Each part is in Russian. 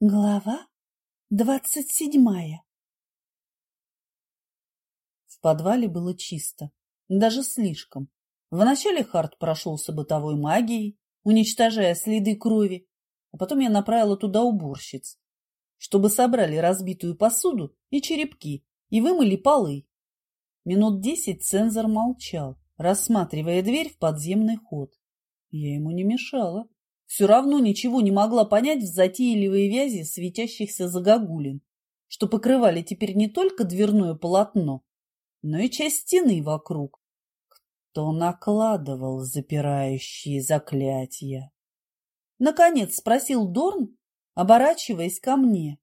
Глава двадцать седьмая В подвале было чисто, даже слишком. Вначале Харт прошелся бытовой магией, уничтожая следы крови, а потом я направила туда уборщиц, чтобы собрали разбитую посуду и черепки и вымыли полы. Минут десять цензор молчал, рассматривая дверь в подземный ход. Я ему не мешала. Все равно ничего не могла понять в затейливой вязи светящихся загогулин, что покрывали теперь не только дверное полотно, но и часть стены вокруг. Кто накладывал запирающие заклятия? Наконец спросил Дорн, оборачиваясь ко мне.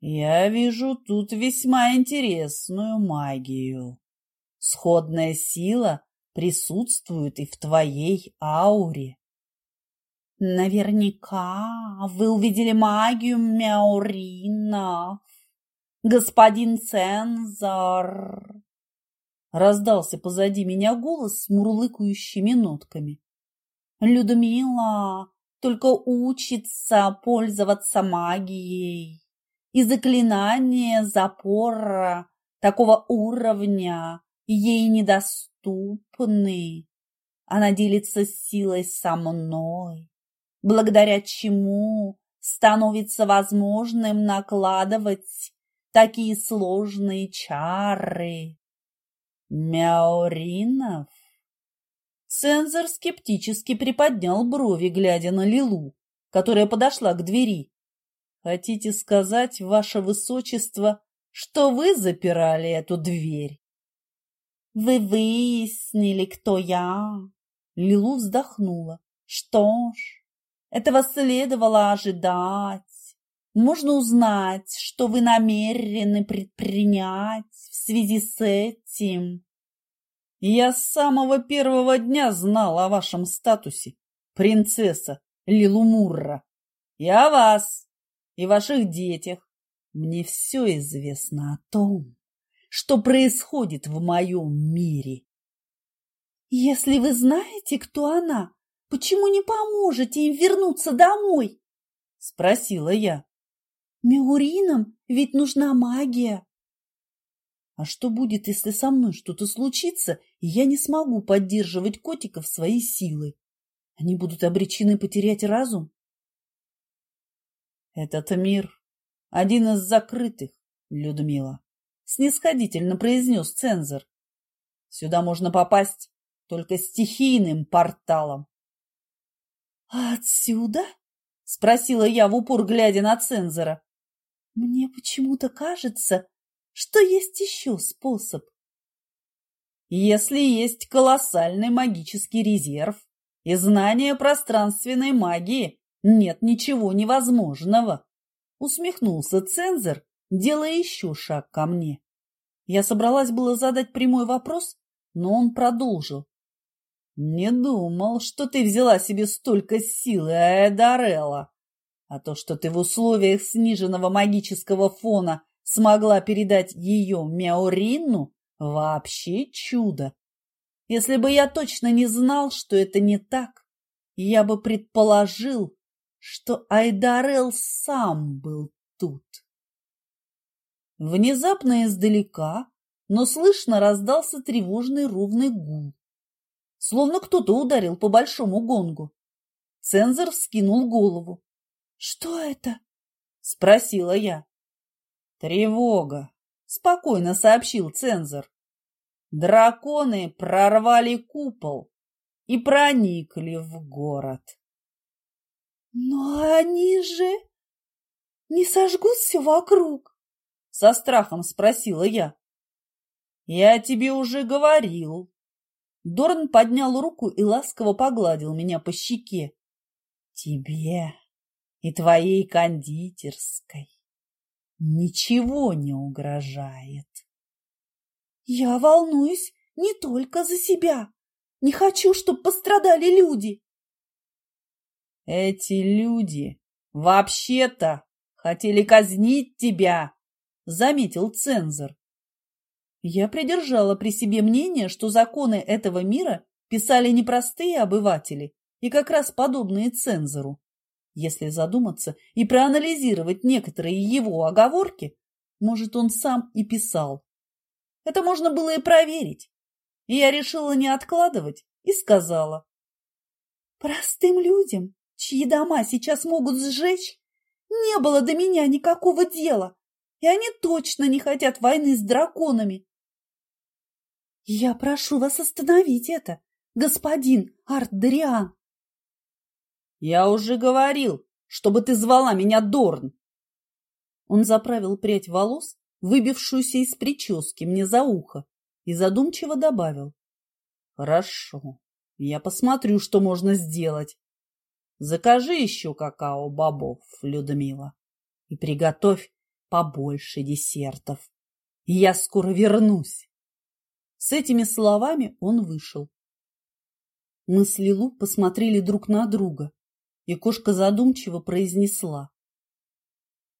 Я вижу тут весьма интересную магию. Сходная сила присутствует и в твоей ауре. Наверняка вы увидели магию Мяуринов, господин цензор. Раздался позади меня голос с мурлыкающими нотками. Людмила только учится пользоваться магией, и заклинания запора такого уровня ей недоступны. Она делится силой со мной, благодаря чему становится возможным накладывать такие сложные чары. Мяуринов? Цензор скептически приподнял брови, глядя на Лилу, которая подошла к двери. Хотите сказать, ваше высочество, что вы запирали эту дверь? Вы выяснили, кто я. Лилу вздохнула. Что ж, этого следовало ожидать. Можно узнать, что вы намерены предпринять в связи с этим. Я с самого первого дня знал о вашем статусе, принцесса Лилумурра, и о вас, и ваших детях. Мне все известно о том, что происходит в моем мире. Если вы знаете, кто она, почему не поможете им вернуться домой? Спросила я. Меуринам ведь нужна магия. А что будет, если со мной что-то случится, и я не смогу поддерживать котиков своей силой? Они будут обречены потерять разум? Этот мир один из закрытых, Людмила снисходительно произнес цензор. Сюда можно попасть только стихийным порталом. «А отсюда?» — спросила я в упор, глядя на цензора. «Мне почему-то кажется, что есть еще способ». «Если есть колоссальный магический резерв и знание пространственной магии, нет ничего невозможного», — усмехнулся цензор, делая еще шаг ко мне. Я собралась было задать прямой вопрос, но он продолжил. «Не думал, что ты взяла себе столько силы, Эдарелла. А то, что ты в условиях сниженного магического фона смогла передать ее Мяурину, вообще чудо. Если бы я точно не знал, что это не так, я бы предположил, что Айдарел сам был тут». Внезапно издалека, но слышно раздался тревожный ровный гул. Словно кто-то ударил по большому гонгу. Цензор вскинул голову. — Что это? — спросила я. — Тревога, — спокойно сообщил цензор. Драконы прорвали купол и проникли в город. — Но они же не сожгут все вокруг со страхом спросила я. Я тебе уже говорил. Дорн поднял руку и ласково погладил меня по щеке. Тебе и твоей кондитерской ничего не угрожает. Я волнуюсь не только за себя. Не хочу, чтобы пострадали люди. Эти люди вообще-то хотели казнить тебя заметил цензор. Я придержала при себе мнение, что законы этого мира писали не простые обыватели и как раз подобные цензору. Если задуматься и проанализировать некоторые его оговорки, может, он сам и писал. Это можно было и проверить. И я решила не откладывать и сказала. Простым людям, чьи дома сейчас могут сжечь, не было до меня никакого дела, и они точно не хотят войны с драконами. Я прошу вас остановить это, господин Артдриан. Я уже говорил, чтобы ты звала меня Дорн. Он заправил прядь волос, выбившуюся из прически мне за ухо, и задумчиво добавил. Хорошо, я посмотрю, что можно сделать. Закажи еще какао-бобов, Людмила, и приготовь побольше десертов. Я скоро вернусь. С этими словами он вышел. Мы с Лилу посмотрели друг на друга, и кошка задумчиво произнесла.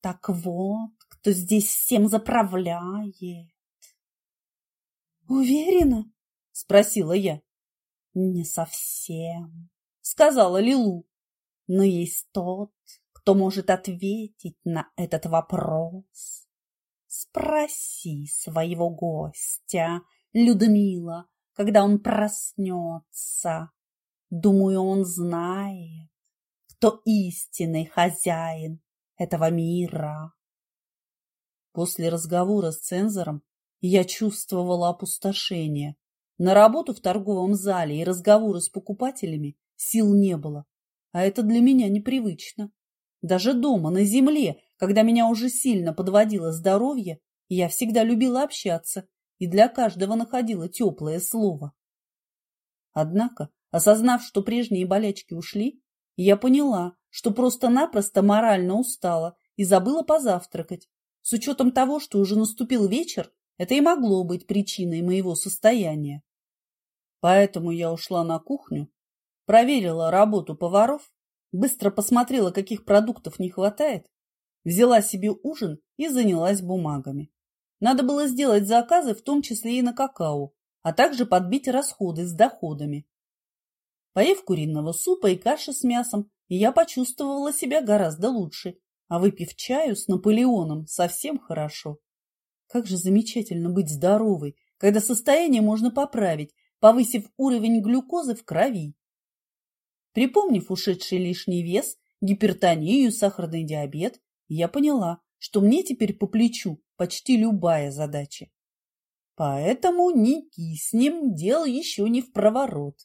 Так вот, кто здесь всем заправляет. Уверена? Спросила я. Не совсем, сказала Лилу. Но есть тот, кто может ответить на этот вопрос. Спроси своего гостя, Людмила, когда он проснется. Думаю, он знает, кто истинный хозяин этого мира. После разговора с цензором я чувствовала опустошение. На работу в торговом зале и разговоры с покупателями сил не было, а это для меня непривычно. Даже дома, на земле, когда меня уже сильно подводило здоровье, я всегда любила общаться и для каждого находила теплое слово. Однако, осознав, что прежние болячки ушли, я поняла, что просто-напросто морально устала и забыла позавтракать. С учетом того, что уже наступил вечер, это и могло быть причиной моего состояния. Поэтому я ушла на кухню, проверила работу поваров, быстро посмотрела, каких продуктов не хватает, взяла себе ужин и занялась бумагами. Надо было сделать заказы, в том числе и на какао, а также подбить расходы с доходами. Поев куриного супа и каши с мясом, я почувствовала себя гораздо лучше, а выпив чаю с Наполеоном совсем хорошо. Как же замечательно быть здоровой, когда состояние можно поправить, повысив уровень глюкозы в крови. Припомнив ушедший лишний вес, гипертонию, сахарный диабет, я поняла, что мне теперь по плечу почти любая задача. Поэтому не киснем, дел еще не в проворот.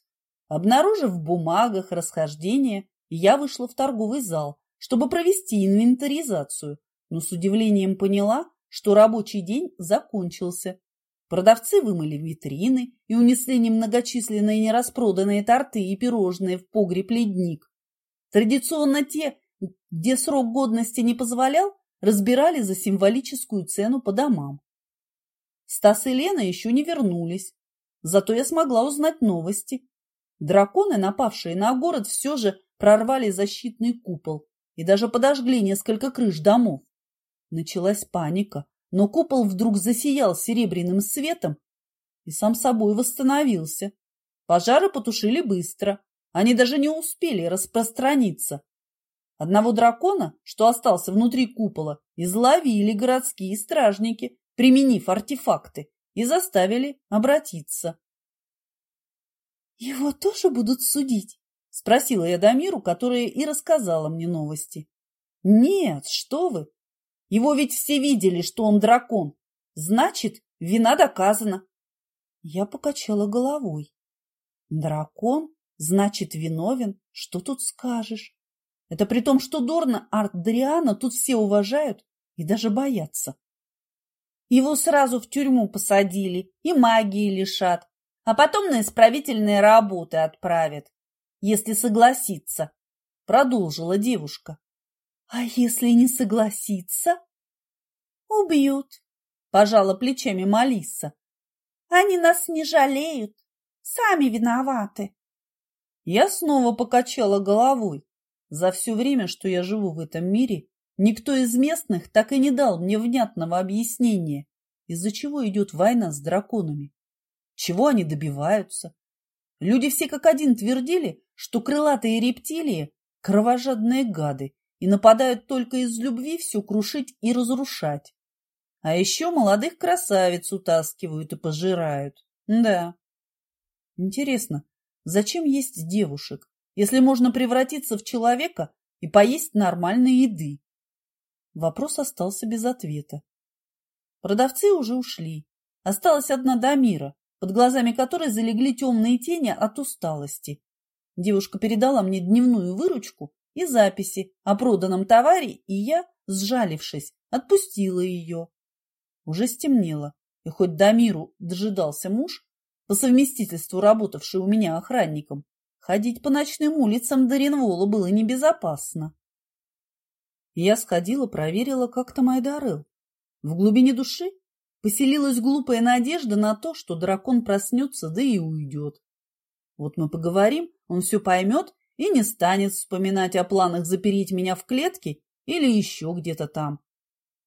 Обнаружив в бумагах расхождение, я вышла в торговый зал, чтобы провести инвентаризацию, но с удивлением поняла, что рабочий день закончился. Продавцы вымыли витрины и унесли немногочисленные нераспроданные торты и пирожные в погреб-ледник. Традиционно те, где срок годности не позволял, разбирали за символическую цену по домам. Стас и Лена еще не вернулись, зато я смогла узнать новости. Драконы, напавшие на город, все же прорвали защитный купол и даже подожгли несколько крыш домов. Началась паника, но купол вдруг засиял серебряным светом и сам собой восстановился. Пожары потушили быстро, они даже не успели распространиться. Одного дракона, что остался внутри купола, изловили городские стражники, применив артефакты, и заставили обратиться. «Его тоже будут судить?» – спросила я Дамиру, которая и рассказала мне новости. «Нет, что вы! Его ведь все видели, что он дракон. Значит, вина доказана». Я покачала головой. «Дракон? Значит, виновен? Что тут скажешь?» Это при том, что Дорна Артдриана тут все уважают и даже боятся. Его сразу в тюрьму посадили и магии лишат, а потом на исправительные работы отправят, если согласится, — продолжила девушка. — А если не согласится? — Убьют, — пожала плечами Малиса. — Они нас не жалеют, сами виноваты. Я снова покачала головой. За все время, что я живу в этом мире, никто из местных так и не дал мне внятного объяснения, из-за чего идет война с драконами. Чего они добиваются? Люди все как один твердили, что крылатые рептилии Кровожадные гады и нападают только из любви все крушить и разрушать. А еще молодых красавиц утаскивают и пожирают. Да. Интересно, зачем есть девушек, если можно превратиться в человека и поесть нормальной еды? Вопрос остался без ответа. Продавцы уже ушли. Осталась одна Дамира, под глазами которой залегли темные тени от усталости. Девушка передала мне дневную выручку и записи о проданном товаре, и я, сжалившись, отпустила ее. Уже стемнело, и хоть Дамиру дожидался муж, по совместительству работавший у меня охранником, ходить по ночным улицам Даринвола было небезопасно. Я сходила, проверила, как там Айдарел. В глубине души поселилась глупая надежда на то, что дракон проснется, да и уйдет. Вот мы поговорим, он все поймет и не станет вспоминать о планах запереть меня в клетке или еще где-то там.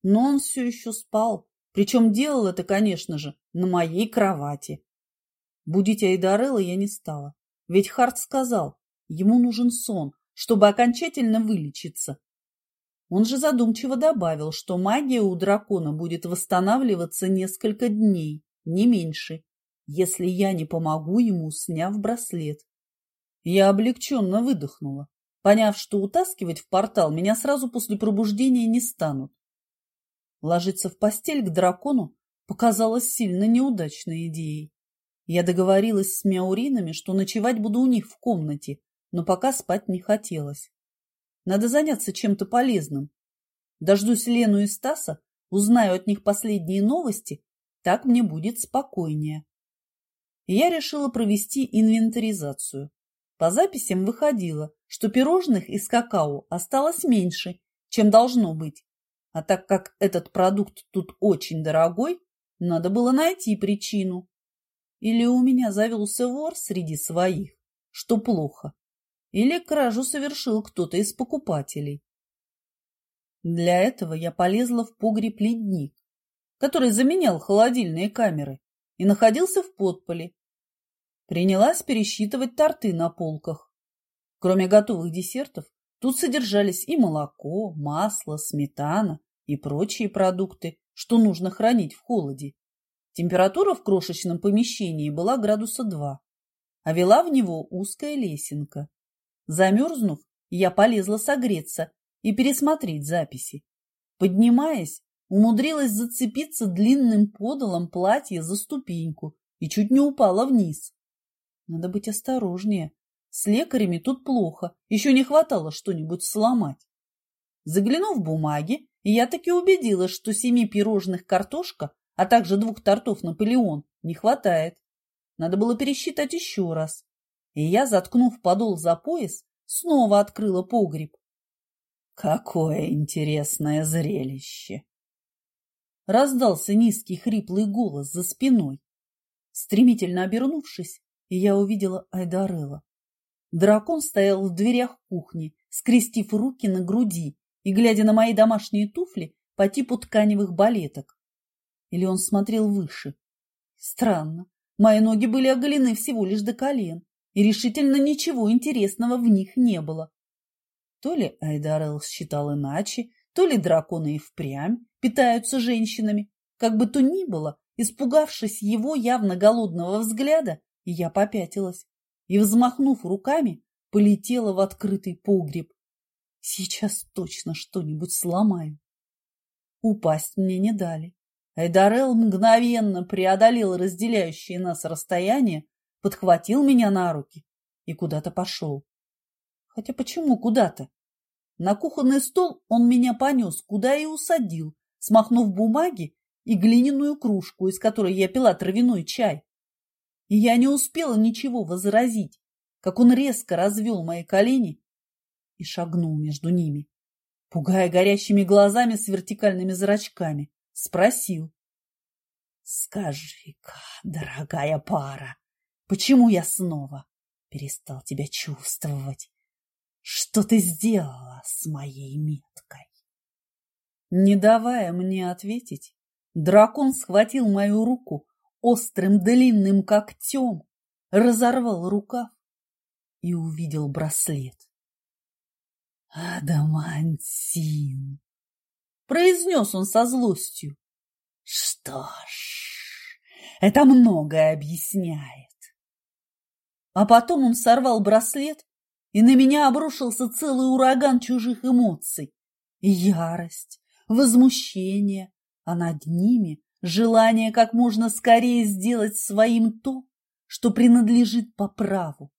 Но он все еще спал, причем делал это, конечно же, на моей кровати. Будить Айдарелла я не стала, ведь Харт сказал, ему нужен сон, чтобы окончательно вылечиться. Он же задумчиво добавил, что магия у дракона будет восстанавливаться несколько дней, не меньше, если я не помогу ему, сняв браслет. Я облегченно выдохнула, поняв, что утаскивать в портал меня сразу после пробуждения не станут. Ложиться в постель к дракону показалось сильно неудачной идеей. Я договорилась с мяуринами, что ночевать буду у них в комнате, но пока спать не хотелось. Надо заняться чем-то полезным. Дождусь Лену и Стаса, узнаю от них последние новости, так мне будет спокойнее. Я решила провести инвентаризацию. По записям выходило, что пирожных из какао осталось меньше, чем должно быть. А так как этот продукт тут очень дорогой, надо было найти причину. Или у меня завелся вор среди своих, что плохо, или кражу совершил кто-то из покупателей. Для этого я полезла в погреб-ледник, который заменял холодильные камеры, и находился в подполе, Принялась пересчитывать торты на полках. Кроме готовых десертов, тут содержались и молоко, масло, сметана и прочие продукты, что нужно хранить в холоде. Температура в крошечном помещении была градуса два, а вела в него узкая лесенка. Замерзнув, я полезла согреться и пересмотреть записи. Поднимаясь, умудрилась зацепиться длинным подолом платья за ступеньку и чуть не упала вниз. Надо быть осторожнее. С лекарями тут плохо. Еще не хватало что-нибудь сломать. Заглянув в бумаги, я таки убедилась, что семи пирожных картошка, а также двух тортов Наполеон не хватает. Надо было пересчитать еще раз. И я, заткнув подол за пояс, снова открыла погреб. Какое интересное зрелище! Раздался низкий хриплый голос за спиной. Стремительно обернувшись, я увидела Айдарела. Дракон стоял в дверях кухни, скрестив руки на груди и глядя на мои домашние туфли по типу тканевых балеток. Или он смотрел выше. Странно, мои ноги были оголены всего лишь до колен, и решительно ничего интересного в них не было. То ли Айдарел считал иначе, то ли драконы и впрямь питаются женщинами. Как бы то ни было, испугавшись его явно голодного взгляда, я попятилась и, взмахнув руками, полетела в открытый погреб. Сейчас точно что-нибудь сломаю. Упасть мне не дали. Айдарел мгновенно преодолел разделяющее нас расстояние, подхватил меня на руки и куда-то пошел. Хотя почему куда-то? На кухонный стол он меня понес, куда и усадил, смахнув бумаги и глиняную кружку, из которой я пила травяной чай и я не успела ничего возразить, как он резко развел мои колени и шагнул между ними, пугая горящими глазами с вертикальными зрачками, спросил. «Скажи-ка, дорогая пара, почему я снова перестал тебя чувствовать? Что ты сделала с моей меткой?» Не давая мне ответить, дракон схватил мою руку, острым длинным когтем разорвал рукав и увидел браслет. «Адамантин!» — произнес он со злостью. «Что ж, это многое объясняет». А потом он сорвал браслет, и на меня обрушился целый ураган чужих эмоций. Ярость, возмущение, а над ними желание как можно скорее сделать своим то, что принадлежит по праву.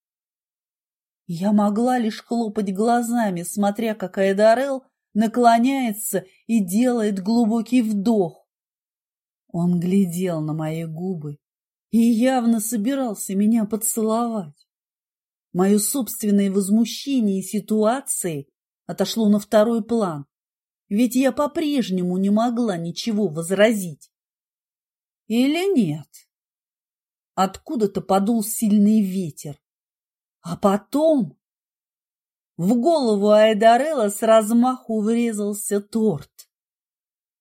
Я могла лишь хлопать глазами, смотря, как Айдарел наклоняется и делает глубокий вдох. Он глядел на мои губы и явно собирался меня поцеловать. Мое собственное возмущение ситуации отошло на второй план, ведь я по-прежнему не могла ничего возразить. Или нет? Откуда-то подул сильный ветер. А потом в голову Айдарелла с размаху врезался торт.